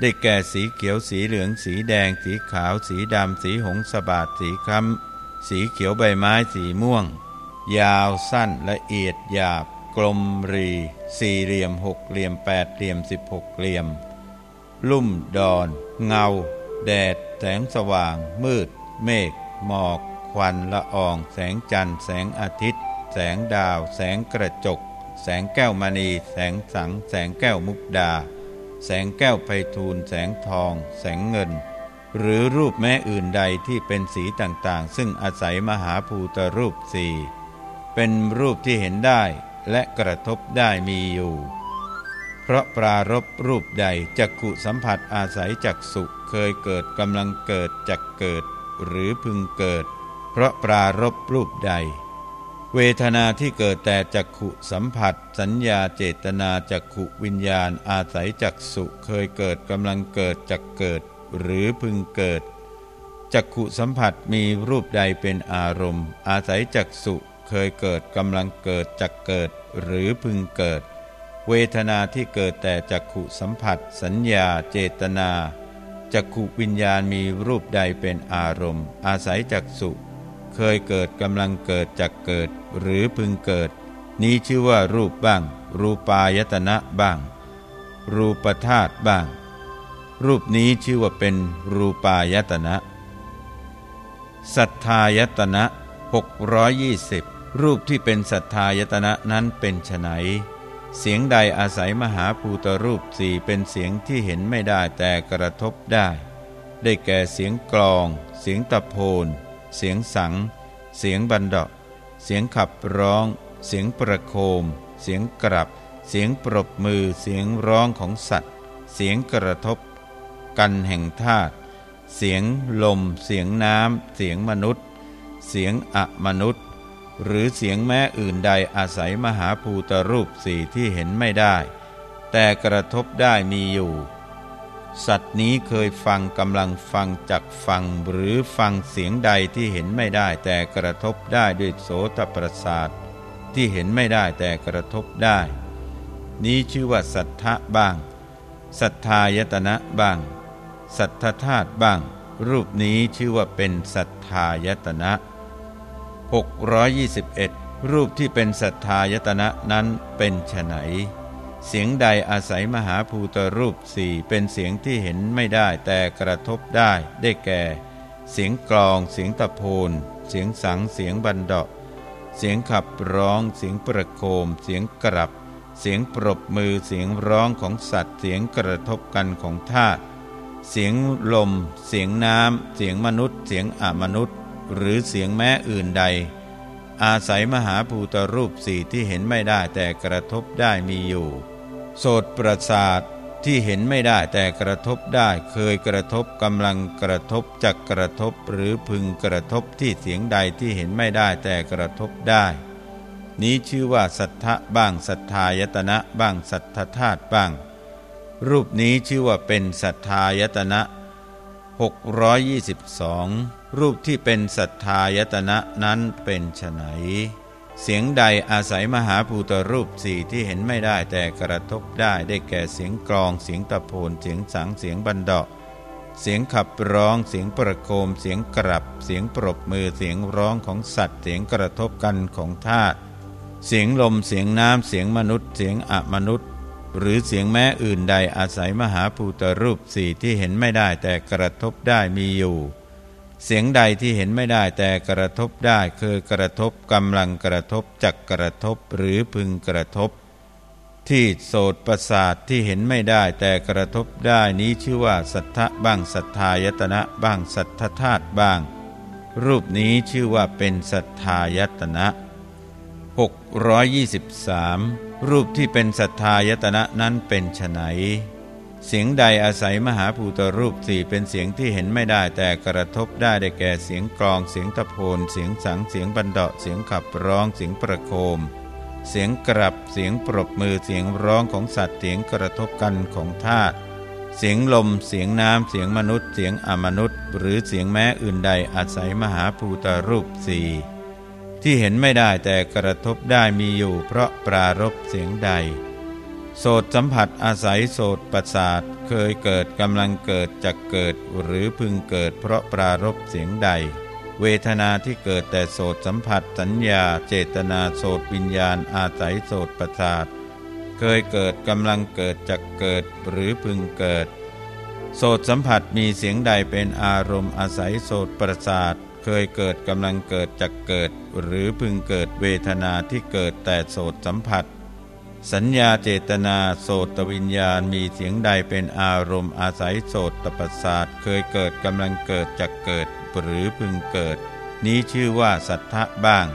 ได้แก่สีเขียวสีเหลืองสีแดง สีขาว สีดำ สีหงสบาดสีคล้ำสีเขียวใบไม้สีม่วง ยาวสั้นละเอียดหยาบ กลมรี สี่เหลี่ยมหกเหลี่ยมแปดเหลี่ยมสิบหกเหลี่ยม ลุ่มดอน เงา แดด แสงสว่าง มืด เมฆ หมอก ควันละออง แสงจันทร์ แสงอาทิตย์ แสงดาว แสงกระจก แสงแก้วมณี แสงสัง แสงแก้วมุกดา แสงแก้วไพทูลแสงทอง แสงเงิน หรือรูปแม้อื่นใดที่เป็นสีต่างๆ ซึ่งอาศัยมหาภูตรูปสี่เป็นรูปที่เห็นได้และกระทบได้มีอยู่ เพราะปรารบรูปใดจักขุสัมผัสอาศัยจักสุเคยเกิดกำลังเกิดจักเกิด หรือพึงเกิด เพราะปรารบรูปใด เวทนาที่เกิดแต่จักขุสัมผัส สัญญาเจตนาจักขุวิญญาณอาศัยจักสุเคยเกิดกำลังเกิดจักเกิด หรือพึงเกิดจักขุสัมผัสมีรูปใดเป็นอารมณ์ อาศัยจักสุเคยเกิดกำลังเกิดจักเกิด หรือพึงเกิด เวทนาที่เกิดแต่จักขุสัมผัส สัญญา เจตนาจักขุวิญญาณมีรูปใดเป็นอารมณ์ อาศัยจักสุเคยเกิดกำลังเกิดจักเกิด หรือพึงเกิด นี้ชื่อว่ารูปบ้าง รูปายตนะบ้าง รูปธาตุบ้าง รูปนี้ชื่อว่าเป็นรูปายตนะ สัทธายตนะ620 รูปที่เป็นสัทธายตนะนั้นเป็นไฉน เสียงใดอาศัยมหาภูตรูปสี่เป็นเสียงที่เห็นไม่ได้แต่กระทบได้ ได้แก่เสียงกลอง เสียงตะโพน เสียงสัง เสียงบันดาเสียงขับร้อง เสียงประโคม เสียงกรับ เสียงปรบมือ เสียงร้องของสัตว์ เสียงกระทบ กันแห่งธาตุ เสียงลม เสียงน้ำ เสียงมนุษย์ เสียงอะมนุษย์ หรือเสียงแม้อื่นใดอาศัยมหาภูตรูปสี่ที่เห็นไม่ได้ แต่กระทบได้มีอยู่ สัตว์นี้เคยฟังกำลังฟังจักฟังหรือฟังเสียงใดที่เห็นไม่ได้ แต่กระทบได้ด้วยโสตประสาทที่เห็นไม่ได้แต่กระทบได้ นี้ชื่อว่าสัทธะบ้าง สัทธายตนะบ้าง สัทธธาตุบ้าง รูปนี้ชื่อว่าเป็นสัทธายตนะ 621 รูปที่เป็นสัทธายตนะนั้นเป็นไฉนเสียงใดอาศัยมหาภูตรูปสี่เป็นเสียงที่เห็นไม่ได้แต่กระทบได้ได้แก่ เสียงกลองเสียงตะโพนเสียงสังเสียงบันดาเสียงขับร้องเสียงประโคม เสียงกรับ เสียงปรบมือเสียงร้องของสัตว์ เสียงกระทบกันของธาตุเสียงลม เสียงน้ำ เสียงมนุษย์ เสียงอมนุษย์ หรือเสียงแม้อื่นใด อาศัยมหาภูตรูปสี่ที่เห็นไม่ได้แต่กระทบได้มีอยู่ โสตประสาทที่เห็นไม่ได้แต่กระทบได้เคยกระทบกำลังกระทบจักกระทบหรือพึงกระทบที่เสียงใดที่เห็นไม่ได้แต่กระทบได้ นี้ชื่อว่าสัทธะบ้างสัทธายตนะบ้างสัทธธาตุบ้าง รูปนี้ชื่อว่าเป็นสัทธายตนะ622 รูปที่เป็นสัทธายตนะนั้นเป็นไฉนเสียงใดอาศัยมหาภูตรูปสี่ที่เห็นไม่ได้แต่กระทบได้ได้แก่เสียงกรองเสียงตะโพนเสียงสังเสียงบันดาเสียงขับร้องเสียงประโคม เสียงกรับ เสียงปรบมือเสียงร้องของสัตว์ เสียงกระทบกันของธาตุเสียงลมเสียงน้ำเสียงมนุษย์ เสียงอมนุษย์ หรือเสียงแม้อื่นใดอาศัยมหาภูตรูปสี่ที่เห็นไม่ได้แต่กระทบได้มีอยู่ เสียงใดที่เห็นไม่ได้แต่กระทบได้คือกระทบกำลังกระทบจักกระทบหรือพึงกระทบ ที่โสตประสาทที่เห็นไม่ได้แต่กระทบได้นี้ชื่อว่าสัทธะบ้างสัทธายตนะบ้างสัทธธาตุบ้าง รูปนี้ชื่อว่าเป็นสัทธายตนะ 623 รูปที่เป็นศรัทธายตนะนั้นเป็นไฉน เสียงใดอาศัยมหาภูตรูปสี่เป็นเสียงที่เห็นไม่ได้แต่กระทบได้ได้แก่เสียงกรองเสียงตะโพนเสียงสังเสียงบันเดาะเสียงขับร้องเสียงประโคม เสียงกรับเสียงปรบมือเสียงร้องของสัตว์เสียงกระทบกันของธาตุเสียงลม เสียงน้ำเสียงมนุษย์เสียงอมนุษย์ หรือเสียงแม้อื่นใดอาศัยมหาภูตรูปสี่ที่เห็นไม่ได้แต่กระทบได้มีอยู่เพราะปรารบเสียงใด โสตสัมผัสอาศัยโสตประสาทเคยเกิดกำลังเกิดจะเกิดหรือพึงเกิดเพราะปรารบเสียงใด เวทนาที่เกิดแต่โสตสัมผัสสัญญา เจตนาโสตวิญญาณอาศัยโสตประสาทเคยเกิดกำลังเกิดจะเกิดหรือพึงเกิด โสตสัมผัสมีเสียงใดเป็นอารมณ์อาศัยโสตประสาทเคยเกิดกำลังเกิดจะเกิด หรือพึงเกิดเวทนาที่เกิดแต่โสตสัมผัส สัญญาเจตนาโสตวิญญาณมีเสียงใดเป็นอารมณ์อาศัยโสตประสาทเคยเกิดกำลังเกิดจะเกิดหรือพึงเกิด นี้ชื่อว่าสัทธะบ้าง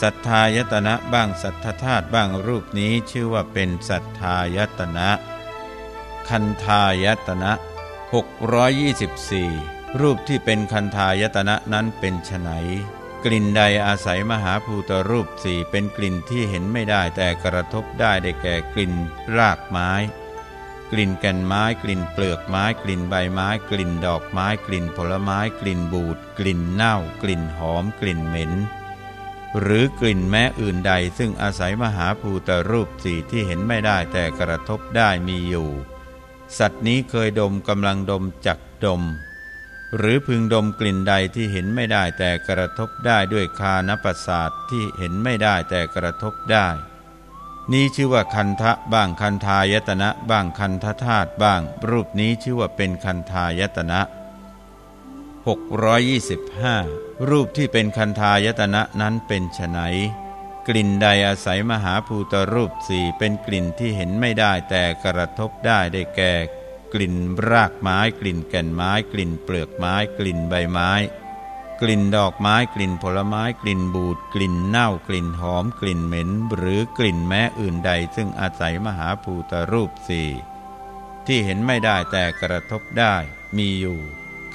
สัทธายตนะบ้างสัทธธาตุบ้างรูปนี้ชื่อว่าเป็นสัทธายตนะคันธายตนะ624 รูปที่เป็นคันธายตนะนั้นเป็นไฉน กลิ่นใดอาศัยมหาภูตรูปสี่เป็นกลิ่นที่เห็นไม่ได้แต่กระทบได้ได้แก่กลิ่นรากไม้ กลิ่นแก่นไม้กลิ่นเปลือกไม้ กลิ่นใบไม้ กลิ่นดอกไม้ กลิ่นผลไม้ กลิ่นบูดกลิ่นเน่า กลิ่นหอม กลิ่นเหม็น หรือกลิ่นแม้อื่นใด ซึ่งอาศัยมหาภูตรูปสี่ที่เห็นไม่ได้แต่กระทบได้มีอยู่ สัตว์นี้เคยดมกำลังดมจักดม หรือพึงดมกลิ่นใดที่เห็นไม่ได้แต่กระทบได้ด้วยคานประสาทที่เห็นไม่ได้แต่กระทบได้ นี้ชื่อว่าคันทะบ้างคันทายตนะ บ้างคันทธาตุบ้าง รูปนี้ชื่อว่าเป็นคันทายตนะ 625 รูปที่เป็นคันทายตนะนั้นเป็นไฉนกลิ่นใดอาศัยมหาภูตรูปสี่เป็นกลิ่นที่เห็นไม่ได้แต่กระทบได้ได้แก่ กลิ่นรากไม้ กลิ่นแก่นไม้ กลิ่นเปลือกไม้ กลิ่นใบไม้ กลิ่นดอกไม้ กลิ่นผลไม้ กลิ่นบูด กลิ่นเน่า กลิ่นหอม กลิ่นเหม็น หรือกลิ่นแม้อื่นใด ซึ่งอาศัยมหาภูตรูปสี่ที่เห็นไม่ได้แต่กระทบได้มีอยู่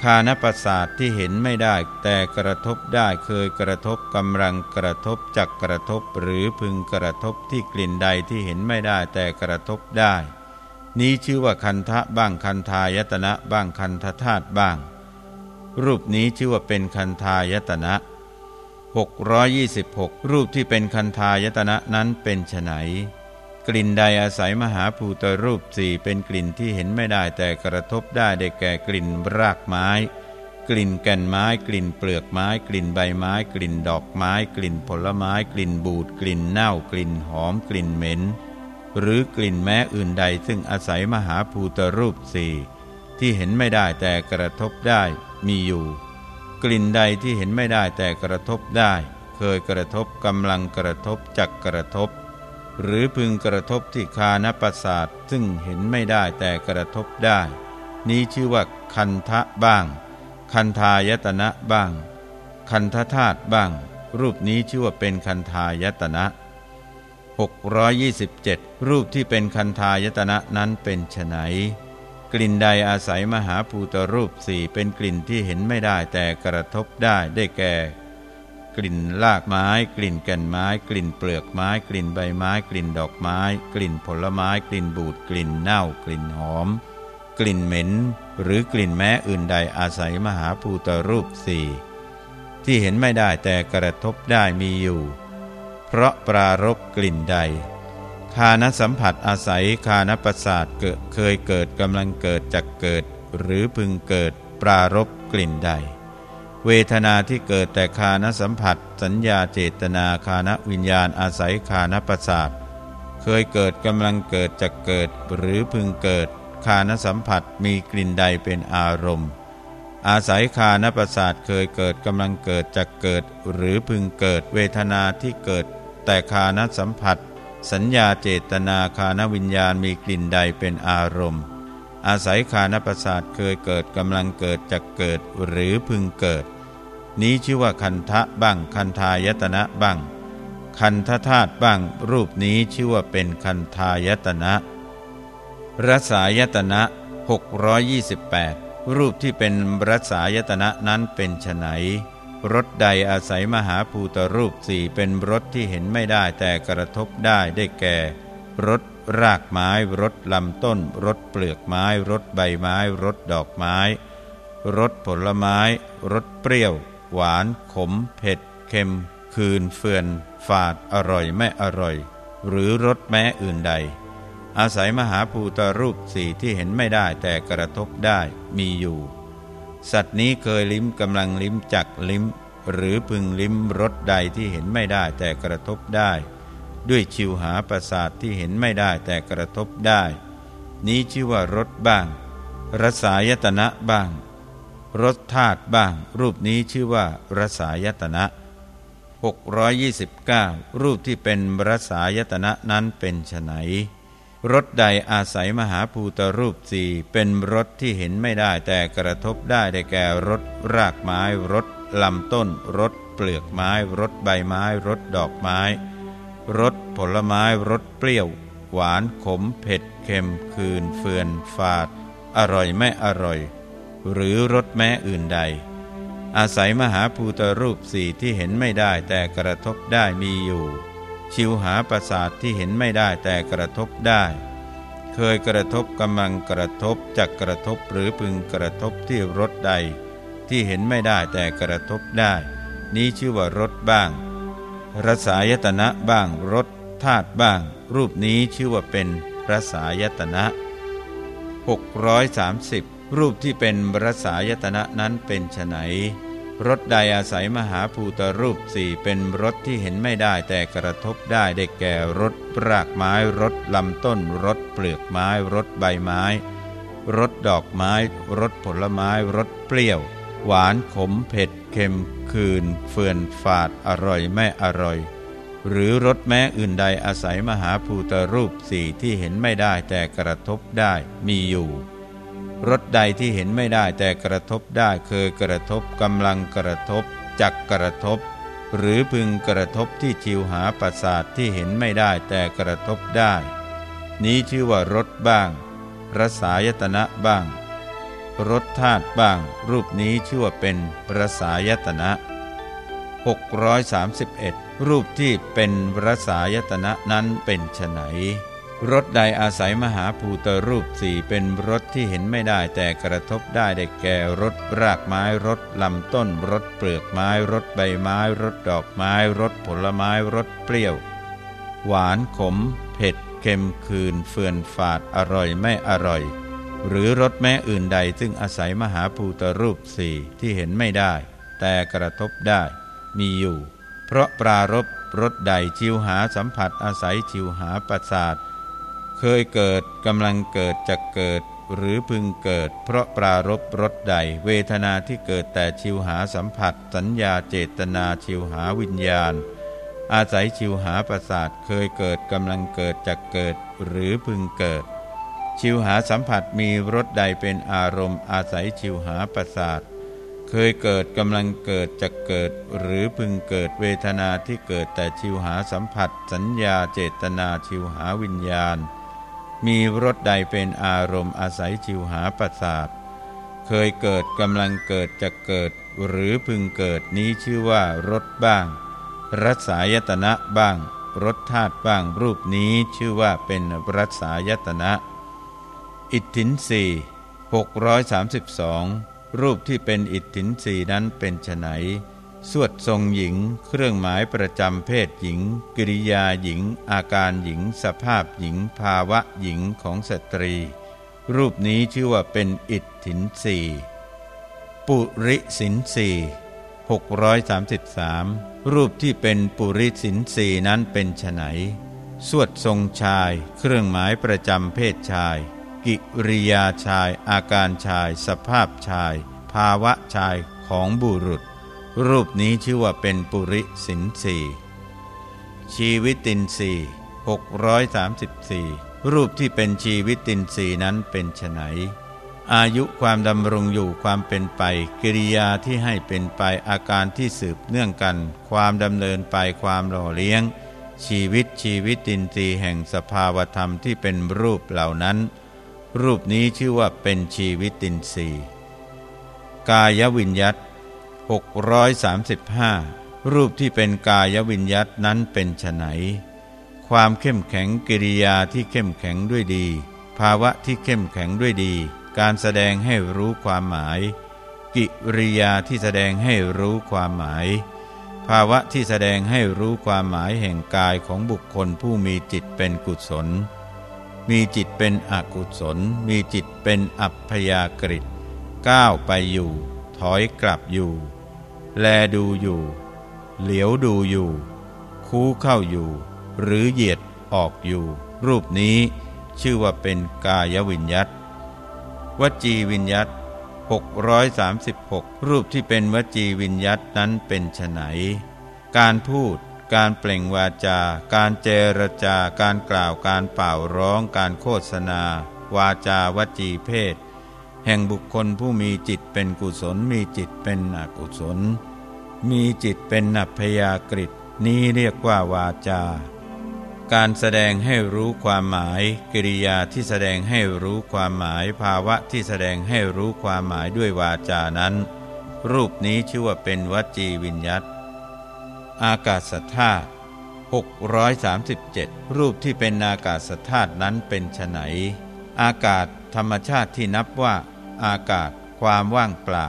คานประสาทที่เห็นไม่ได้แต่กระทบได้เคยกระทบกำลังกระทบจักกระทบหรือพึงกระทบที่กลิ่นใดที่เห็นไม่ได้แต่กระทบได้ นี้ชื่อว่าคันทะบ้างคันทายตนะบ้างคันทธาตุบ้าง รูปนี้ชื่อว่าเป็นคันทายตนะ 626 รูปที่เป็นคันทายตนะนั้นเป็นไฉนกลิ่นใดอาศัยมหาภูตรูปสี่เป็นกลิ่นที่เห็นไม่ได้แต่กระทบได้ได้แก่กลิ่นรากไม้ กลิ่นแก่นไม้ กลิ่นเปลือกไม้ กลิ่นใบไม้ กลิ่นดอกไม้ กลิ่นผลไม้ กลิ่นบูดกลิ่นเน่ากลิ่นหอมกลิ่นเหม็น หรือกลิ่นแม้อื่นใดซึ่งอาศัยมหาภูตรูปสี่ที่เห็นไม่ได้แต่กระทบได้มีอยู่ กลิ่นใดที่เห็นไม่ได้แต่กระทบได้ เคยกระทบกำลังกระทบจักกระทบ หรือพึงกระทบที่คานประสาทซึ่งเห็นไม่ได้แต่กระทบได้ นี้ชื่อว่าคันทะบ้าง คันทายตนะบ้าง คันทธาตุบ้าง รูปนี้ชื่อว่าเป็นคันทายตนะ 627 รูปที่เป็นคันธายตนะนั้นเป็นไฉนกลิ่นใดอาศัยมหาภูตรูปสี่เป็นกลิ่นที่เห็นไม่ได้แต่กระทบได้ได้แก่ กลิ่นรากไม้ กลิ่นแก่นไม้ กลิ่นเปลือกไม้ กลิ่นใบไม้ กลิ่นดอกไม้ กลิ่นผลไม้ กลิ่นบูดกลิ่นเน่า กลิ่นหอม กลิ่นเหม็น หรือกลิ่นแม้อื่นใดอาศัยมหาภูตรูปสี่ที่เห็นไม่ได้แต่กระทบได้มีอยู่ เพราะปรารบกลิ่นใด คานสัมผัสอาศัยคานประสาทเกิดเคยเกิดกำลังเกิดจากเกิด หรือพึงเกิดปรารบกลิ่นใด เวทนาที่เกิดแต่คานสัมผัส สัญญาเจตนาคานวิญญาณอาศัยคานประสาทเคยเกิดกำลังเกิดจากเกิด หรือพึงเกิดคานสัมผัสมีกลิ่นใดเป็นอารมณ์ อาศัยคานประสาทเคยเกิดกำลังเกิดจากเกิด หรือพึงเกิดเวทนาที่เกิด แต่คานสัมผัส สัญญาเจตนาคานวิญญาณมีกลิ่นใดเป็นอารมณ์ อาศัยคานประสาทเคยเกิดกำลังเกิดจากเกิดหรือพึงเกิด นี้ชื่อว่าคันทะบ้างคันทายตนะบ้าง คันทธาตุบ้าง รูปนี้ชื่อว่าเป็นคันทายตนะรสายตนะ628 รูปที่เป็นรสายตนะนั้นเป็นไฉน รถใดอาศัยมหาภูตรูปสี่เป็นรถที่เห็นไม่ได้แต่กระทบได้ได้แก่รถรากไม้รถลำต้นรถเปลือกไม้รถใบไม้รถดอกไม้รถผลไม้รสเปรี้ยว หวาน ขม เผ็ด เค็ม คืน เฟื่อน ฝาด อร่อย ไม่อร่อย หรือรสแม้อื่นใด อาศัยมหาภูตรูปสี่ที่เห็นไม่ได้แต่กระทบได้มีอยู่ สัตว์นี้เคยลิ้มกำลังลิ้มจักลิ้ม หรือพึงลิ้มรสใดที่เห็นไม่ได้แต่กระทบได้ ด้วยชิวหาประสาทที่เห็นไม่ได้แต่กระทบได้ นี้ชื่อว่ารสบ้างรสายตนะบ้างรสธาตุบ้าง รูปนี้ชื่อว่ารสายตนะ 629 รูปที่เป็นรสายตนะนั้นเป็นไฉน รถใดอาศัยมหาภูตรูปสี่เป็นรถที่เห็นไม่ได้แต่กระทบได้ได้แก่รถรากไม้รถลำต้นรถเปลือกไม้รถใบไม้รถดอกไม้รถผลไม้รสเปรี้ยว หวานขมเผ็ดเค็มคืนเฟือนฝาด อร่อยไม่อร่อย หรือรสแม้อื่นใด อาศัยมหาภูตรูปสี่ที่เห็นไม่ได้แต่กระทบได้มีอยู่ ชิวหาประสาทที่เห็นไม่ได้แต่กระทบได้ เคยกระทบกำลังกระทบจักกระทบหรือพึงกระทบที่รสใด ที่เห็นไม่ได้แต่กระทบได้ นี้ชื่อว่ารสบ้างรสายตนะบ้างรสธาตุบ้าง รูปนี้ชื่อว่าเป็นรสายตนะ 630 รูปที่เป็นรสายตนะนั้นเป็นไฉน รสใดอาศัยมหาภูตรูปสี่เป็นรสที่เห็นไม่ได้แต่กระทบได้ได้แก่รสรากไม้รสลำต้นรสเปลือกไม้รสใบไม้รสดอกไม้รสผลไม้รสเปรี้ยว หวานขมเผ็ดเค็มคืน เฟื่อนฝาดอร่อยไม่อร่อย หรือรสแม้อื่นใดอาศัยมหาภูตรูปสี่ที่เห็นไม่ได้แต่กระทบได้มีอยู่ รสใดที่เห็นไม่ได้แต่กระทบได้เคยกระทบกำลังกระทบ จักกระทบ หรือพึงกระทบที่ชิวหาประสาทที่เห็นไม่ได้แต่กระทบได้ นี้ชื่อว่ารสบ้างรสายตนะบ้างรสธาตุบ้าง รูปนี้ชื่อว่าเป็นรสายตนะ 631 รูปที่เป็นรสายตนะนั้นเป็นไฉน รถใดอาศัยมหาภูตรูปสี่เป็นรถที่เห็นไม่ได้แต่กระทบได้ได้แก่รถรากไม้รถลำต้นรถเปลือกไม้รถใบไม้รถดอกไม้รถผลไม้รถเปรี้ยว หวานขม เผ็ดเค็มคืนเฟื่อนฝาดอร่อยไม่อร่อย หรือรถแม้อื่นใดซึ่งอาศัยมหาภูตรูปสี่ที่เห็นไม่ได้ แต่กระทบได้ มีอยู่ เพราะปรารบรถใดชิวหาสัมผัสอาศัยชิวหาประสาท เคยเกิดกำลังเกิดจะเกิด หรือพึงเกิด เพราะปรารบรสใด เวทนาที่เกิดแต่ชิวหาสัมผัส สัญญาเจตนาชิวหาวิญญาณ อาศัยชิวหาประสาทเคยเกิดกำลังเกิดจะเกิด หรือพึงเกิด ชิวหาสัมผัสมีรสใดเป็นอารมณ์ อาศัยชิวหาประสาทเคยเกิดกำลังเกิดจะเกิด หรือพึงเกิดเวทนาที่เกิดแต่ชิวหาสัมผัส สัญญาเจตนาชิวหาวิญญาณ มีรสใดเป็นอารมณ์อาศัยจิวหาประสาทเคยเกิดกำลังเกิดจะเกิด หรือพึงเกิดนี้ชื่อว่ารสบ้าง รัศายตนะบ้างรสธาตุบ้างรูปนี้ชื่อว่าเป็นรัศายตนะ อิทธินสีหกร้อยสามสิบสองรูปที่เป็นอิทธินสีนั้นเป็นไน สวดทรงหญิง เครื่องหมายประจำเพศหญิง กิริยาหญิง อาการหญิง สภาพหญิง ภาวะหญิงของสตรี รูปนี้ชื่อว่าเป็นอิทธินสีปุริสินสีหกร้อยสามสิบสามรูปที่เป็นปุริสินสีนั้นเป็นไฉนสวดทรงชาย เครื่องหมายประจำเพศชาย กิริยาชาย อาการชาย สภาพชาย ภาวะชายของบุรุษ รูปนี้ชื่อว่าเป็นปุริสินสีชีวิตินสีหกร้อยสามสิบสี่รูปที่เป็นชีวิตินสีนั้นเป็นไฉนอายุความดำรงอยู่ความเป็นไป กิริยาที่ให้เป็นไปอาการที่สืบเนื่องกัน ความดำเนินไปความหล่อเลี้ยง ชีวิตชีวิตินทรีย์แห่งสภาวธรรมที่เป็นรูปเหล่านั้น รูปนี้ชื่อว่าเป็นชีวิตินทรีย์กายวิญญัต 635 รูปที่เป็นกายวิญญัตนั้นเป็นไฉนความเข้มแข็งกิริยาที่เข้มแข็งด้วยดี ภาวะที่เข้มแข็งด้วยดี การแสดงให้รู้ความหมาย กิริยาที่แสดงให้รู้ความหมาย ภาวะที่แสดงให้รู้ความหมายแห่งกายของบุคคลผู้มีจิตเป็นกุศล มีจิตเป็นอกุศล มีจิตเป็นอัพยากฤิก้าวไปอยู่ อยกลับอยู่ แลดูอยู่ เหลียวดูอยู่ คูเข้าอยู่ หรือเหยียดออกอยู่ รูปนี้ชื่อว่าเป็นกายวิญยัตวจีวิญยัต636 รูปที่เป็นวจีวิญยัตนั้นเป็นไฉนการพูด การเปล่งวาจา การเจรจาการกล่าวการเป่าร้อง การโฆษณา วาจาวจีเพศ แห่งบุคคลผู้มีจิตเป็นกุศล มีจิตเป็นอกุศล มีจิตเป็นนัพยากฤินี้เรียกว่าวาจา การแสดงให้รู้ความหมาย กิริยาที่แสดงให้รู้ความหมาย ภาวะที่แสดงให้รู้ความหมายด้วยวาจานั้น รูปนี้ชื่อว่าเป็นวจีวิญยัตอากาศธาตุ637 รูปที่เป็นอากาศธาตุนั้นเป็นไฉนอากาศธรรมชาติที่นับว่า อากาศ ความว่างเปล่า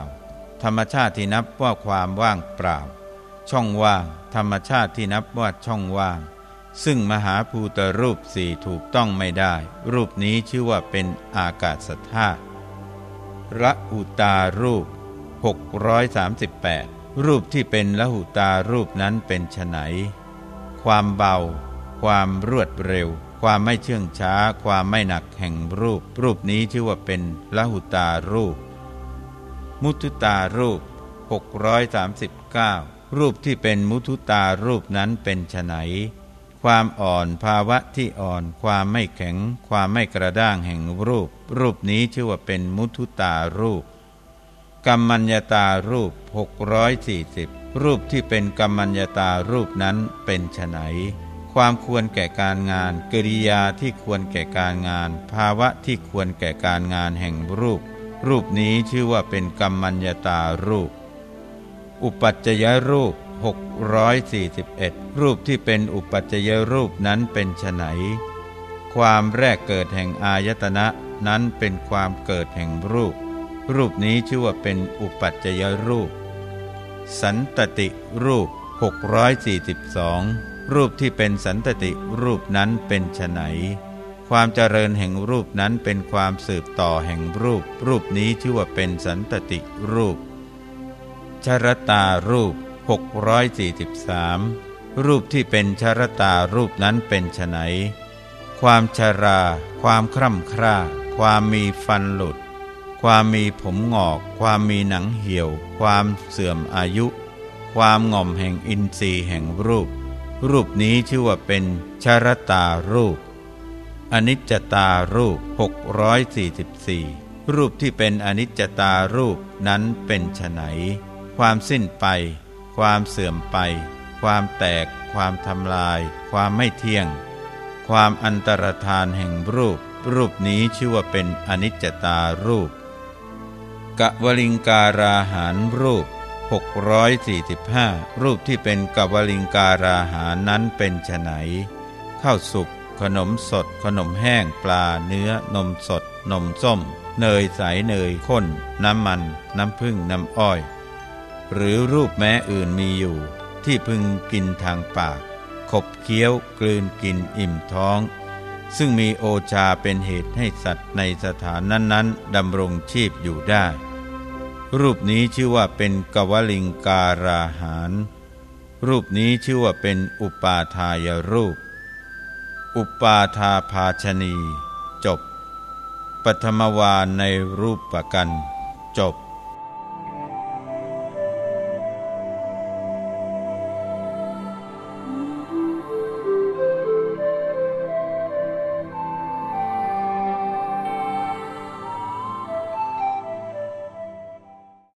ธรรมชาติที่นับว่าความว่างเปล่า ช่องว่าง ธรรมชาติที่นับว่าช่องว่าง ซึ่งมหาภูตรูปสี่ถูกต้องไม่ได้ รูปนี้ชื่อว่าเป็นอากาศธาตุระอุตารูป 638 รูปที่เป็นละหุตารูปนั้นเป็นไฉนความเบา ความรวดเร็ว ความไม่เชื่องช้า ความไม่หนักแห่งรูป รูปนี้ชื่อว่าเป็นละหุตารูป มุทุตารูป 639 รูปที่เป็นมุทุตารูปนั้นเป็นไฉนความอ่อนภาวะที่อ่อน ความไม่แข็ง ความไม่กระด้างแห่งรูป รูปนี้ชื่อว่าเป็นมุทุตารูปกรรมัญญาตารูป 640 รูปที่เป็นกรรมัญญาตารูปนั้นเป็นไฉน ความควรแก่การงาน กิริยาที่ควรแก่การงาน ภาวะที่ควรแก่การงานแห่งรูป รูปนี้ชื่อว่าเป็นกรรมัญญาตารูป อุปัจจยรูป 641 รูปที่เป็นอุปัจจยรูปนั้นเป็นไฉนความแรกเกิดแห่งอายตนะนั้นเป็นความเกิดแห่งรูป รูปนี้ชื่อว่าเป็นอุปัจจยรูป สันตติรูป 642 รูปที่เป็นสันตติรูปนั้นเป็นไฉนความเจริญแห่งรูปนั้นเป็นความสืบต่อแห่งรูป รูปนี้ชื่อว่าเป็นสันตติรูป ชรตารูป 643 รูปที่เป็นชรตารูปนั้นเป็นไฉนความชรา ความคร่ำคร่า ความมีฟันหลุด ความมีผมงอก ความมีหนังเหี่ยว ความเสื่อมอายุ ความง่อมแห่งอินทรีย์แห่งรูป รูปนี้ชื่อว่าเป็นชรตารูป อนิจจตารูป 644 รูปที่เป็นอนิจจตารูปนั้นเป็นไฉนความสิ้นไป ความเสื่อมไป ความแตก ความทำลาย ความไม่เที่ยง ความอันตรธานแห่งรูป รูปนี้ชื่อว่าเป็นอนิจจตารูปกะวลิงการาหารรูป 645 รูปที่เป็นกวลิงการาหานั้นเป็นไฉนข้าวสุกขนมสด ขนมแห้ง ปลาเนื้อ นมสด นมส้ม เนยใสเนยข้น น้ำมัน น้ำผึ้งน้ำอ้อย หรือรูปแม้อื่นมีอยู่ ที่พึงกินทางปาก ขบเคี้ยวกลืนกินอิ่มท้อง ซึ่งมีโอชาเป็นเหตุให้สัตว์ในสถานนั้นๆดำรงชีพอยู่ได้ รูปนี้ชื่อว่าเป็นกวลิงการาหารรูปนี้ชื่อว่าเป็นอุปาทายรูป อุปาทาภาชนี จบ ปฐมวานในรูปประกัน จบ